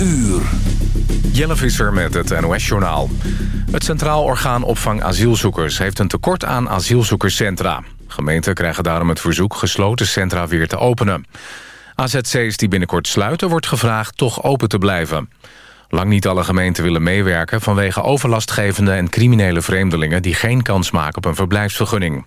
uur. Jelle Visser met het NOS-journaal. Het Centraal Orgaan Opvang Asielzoekers heeft een tekort aan asielzoekerscentra. Gemeenten krijgen daarom het verzoek gesloten centra weer te openen. AZC's die binnenkort sluiten wordt gevraagd toch open te blijven. Lang niet alle gemeenten willen meewerken... vanwege overlastgevende en criminele vreemdelingen... die geen kans maken op een verblijfsvergunning.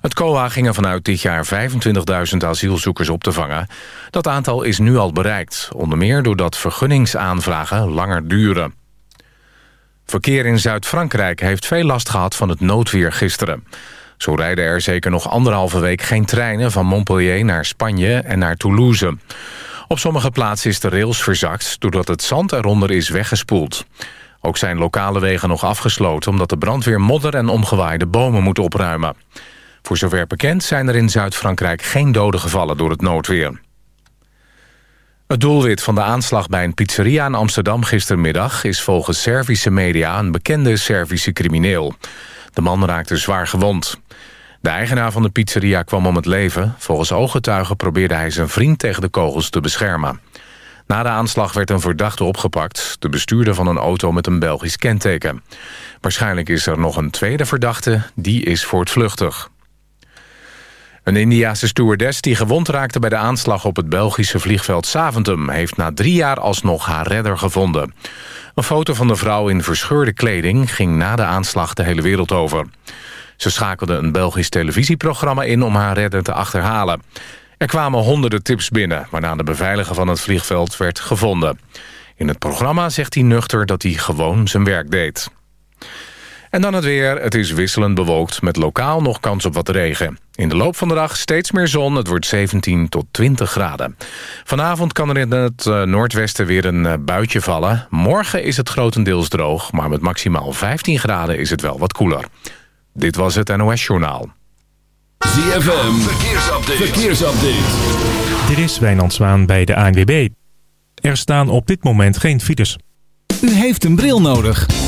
Het COA ging vanuit dit jaar 25.000 asielzoekers op te vangen. Dat aantal is nu al bereikt. Onder meer doordat vergunningsaanvragen langer duren. Verkeer in Zuid-Frankrijk heeft veel last gehad van het noodweer gisteren. Zo rijden er zeker nog anderhalve week geen treinen... van Montpellier naar Spanje en naar Toulouse. Op sommige plaatsen is de rails verzakt... doordat het zand eronder is weggespoeld. Ook zijn lokale wegen nog afgesloten... omdat de brandweer modder en omgewaaide bomen moet opruimen. Voor zover bekend zijn er in Zuid-Frankrijk geen doden gevallen door het noodweer. Het doelwit van de aanslag bij een pizzeria in Amsterdam gistermiddag... is volgens Servische media een bekende Servische crimineel. De man raakte zwaar gewond. De eigenaar van de pizzeria kwam om het leven. Volgens ooggetuigen probeerde hij zijn vriend tegen de kogels te beschermen. Na de aanslag werd een verdachte opgepakt. De bestuurder van een auto met een Belgisch kenteken. Waarschijnlijk is er nog een tweede verdachte. Die is voortvluchtig. Een Indiase stewardess die gewond raakte bij de aanslag op het Belgische vliegveld Saventum... heeft na drie jaar alsnog haar redder gevonden. Een foto van de vrouw in verscheurde kleding ging na de aanslag de hele wereld over. Ze schakelde een Belgisch televisieprogramma in om haar redder te achterhalen. Er kwamen honderden tips binnen, waarna de beveiliger van het vliegveld werd gevonden. In het programma zegt hij nuchter dat hij gewoon zijn werk deed. En dan het weer. Het is wisselend bewolkt met lokaal nog kans op wat regen. In de loop van de dag steeds meer zon. Het wordt 17 tot 20 graden. Vanavond kan er in het uh, noordwesten weer een uh, buitje vallen. Morgen is het grotendeels droog, maar met maximaal 15 graden is het wel wat koeler. Dit was het NOS Journaal. ZFM, verkeersupdate. verkeersupdate. Dit is Wijnand Zwaan bij de ANWB. Er staan op dit moment geen files. U heeft een bril nodig.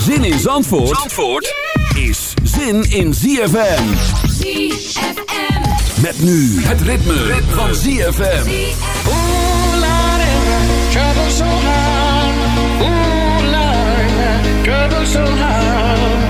Zin in Zandvoort, Zandvoort is zin in ZFM. ZFM. Met nu het ritme, ritme. van ZFM. Ooh, Lord, trouble so hard. Ooh, Lord, trouble so hard.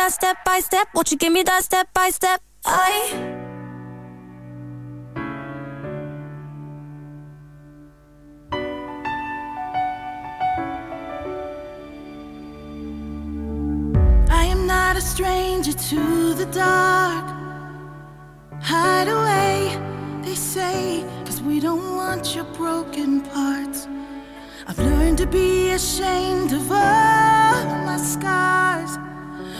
that step by step? Won't you give me that step by step? I. I am not a stranger to the dark. Hide away, they say, cause we don't want your broken parts. I've learned to be ashamed of all my scars.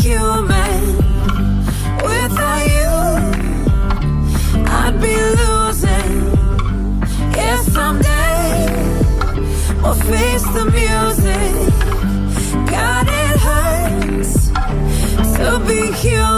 human. Without you, I'd be losing. If someday we'll face the music, God, it hurts to be human.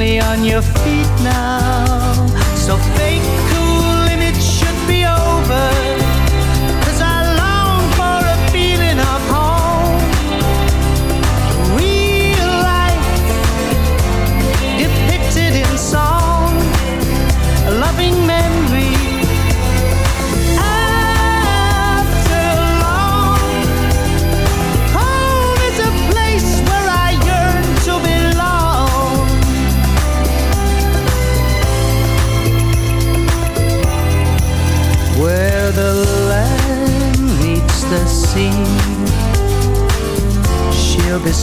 firmly on your feet now. So fake.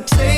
uh-huh. Invitation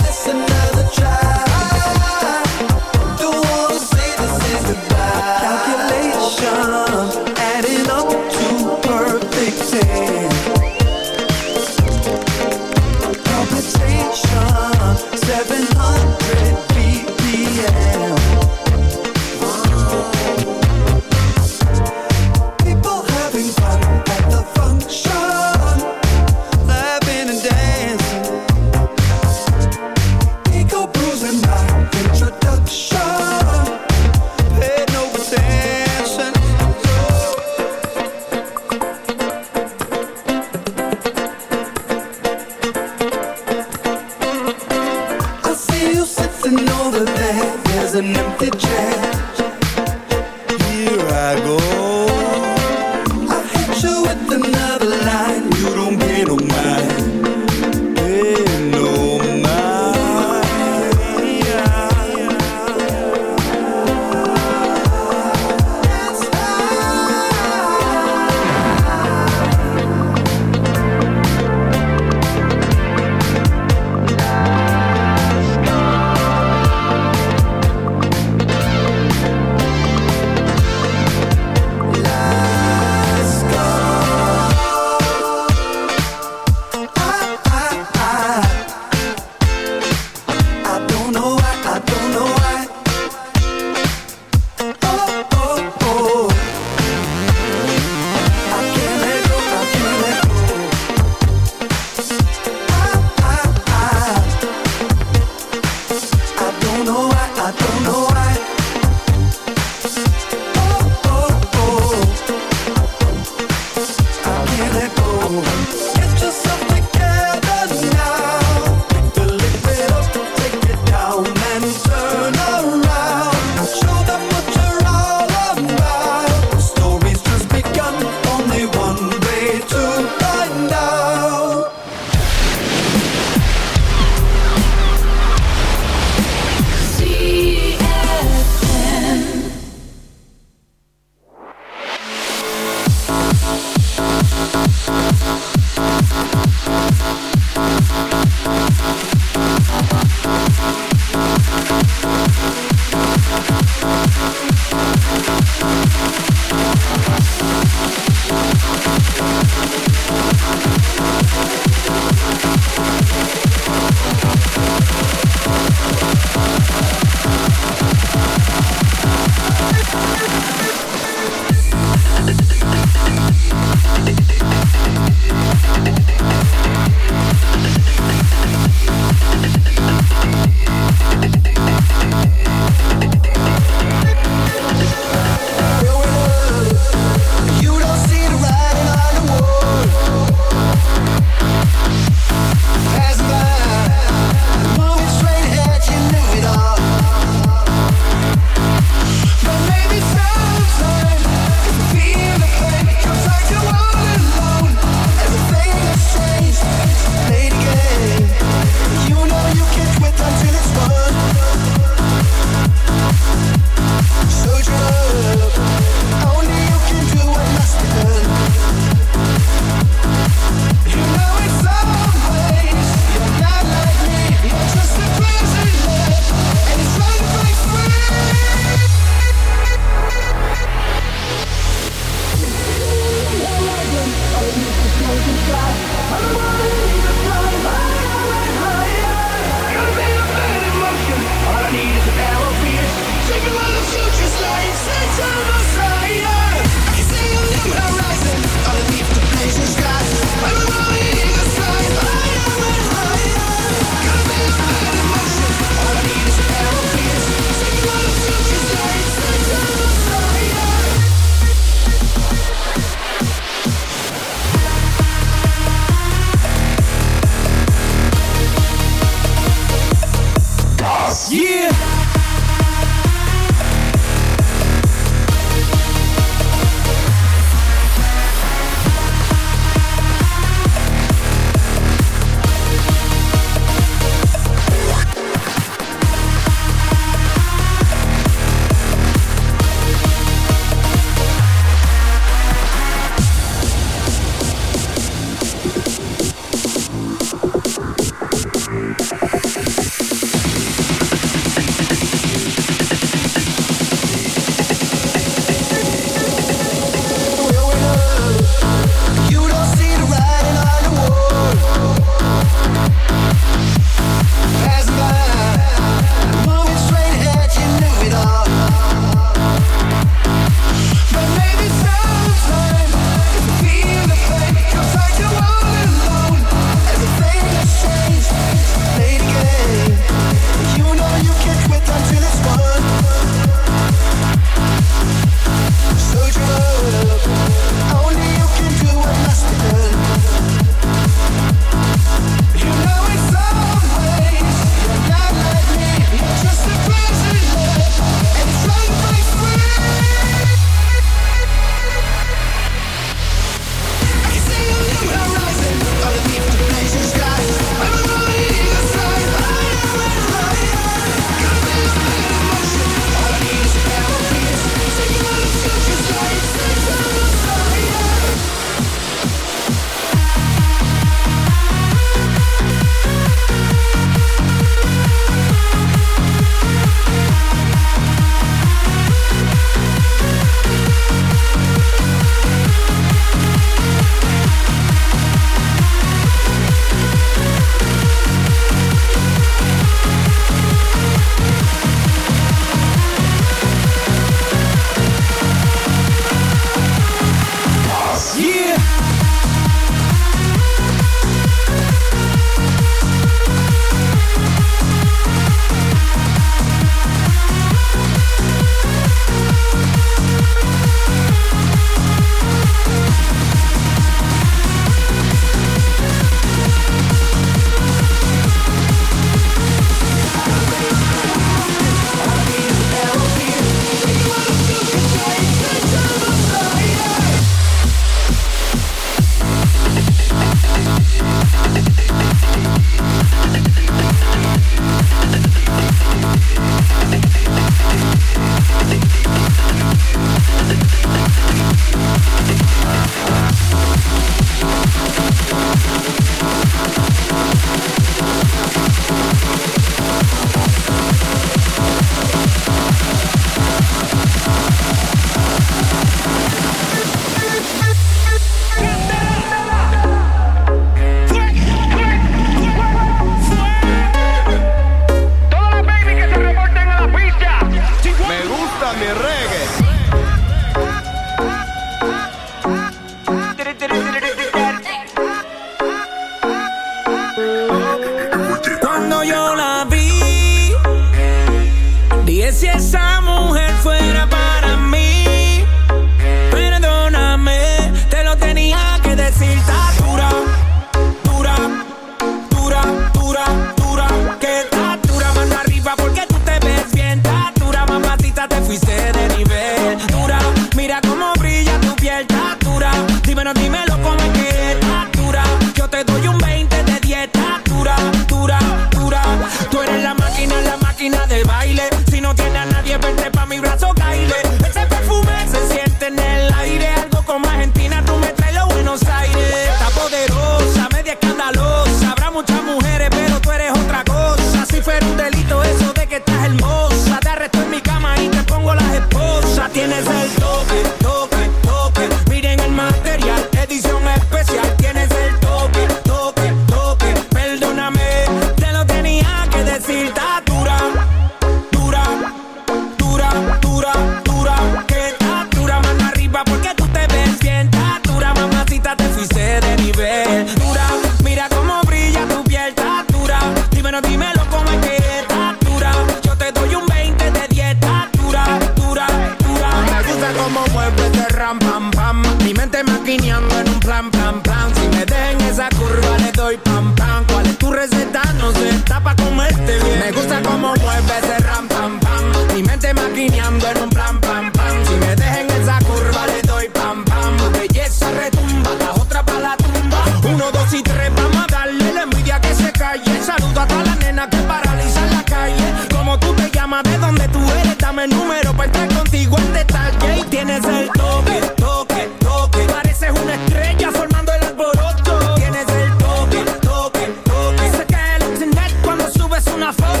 una fuck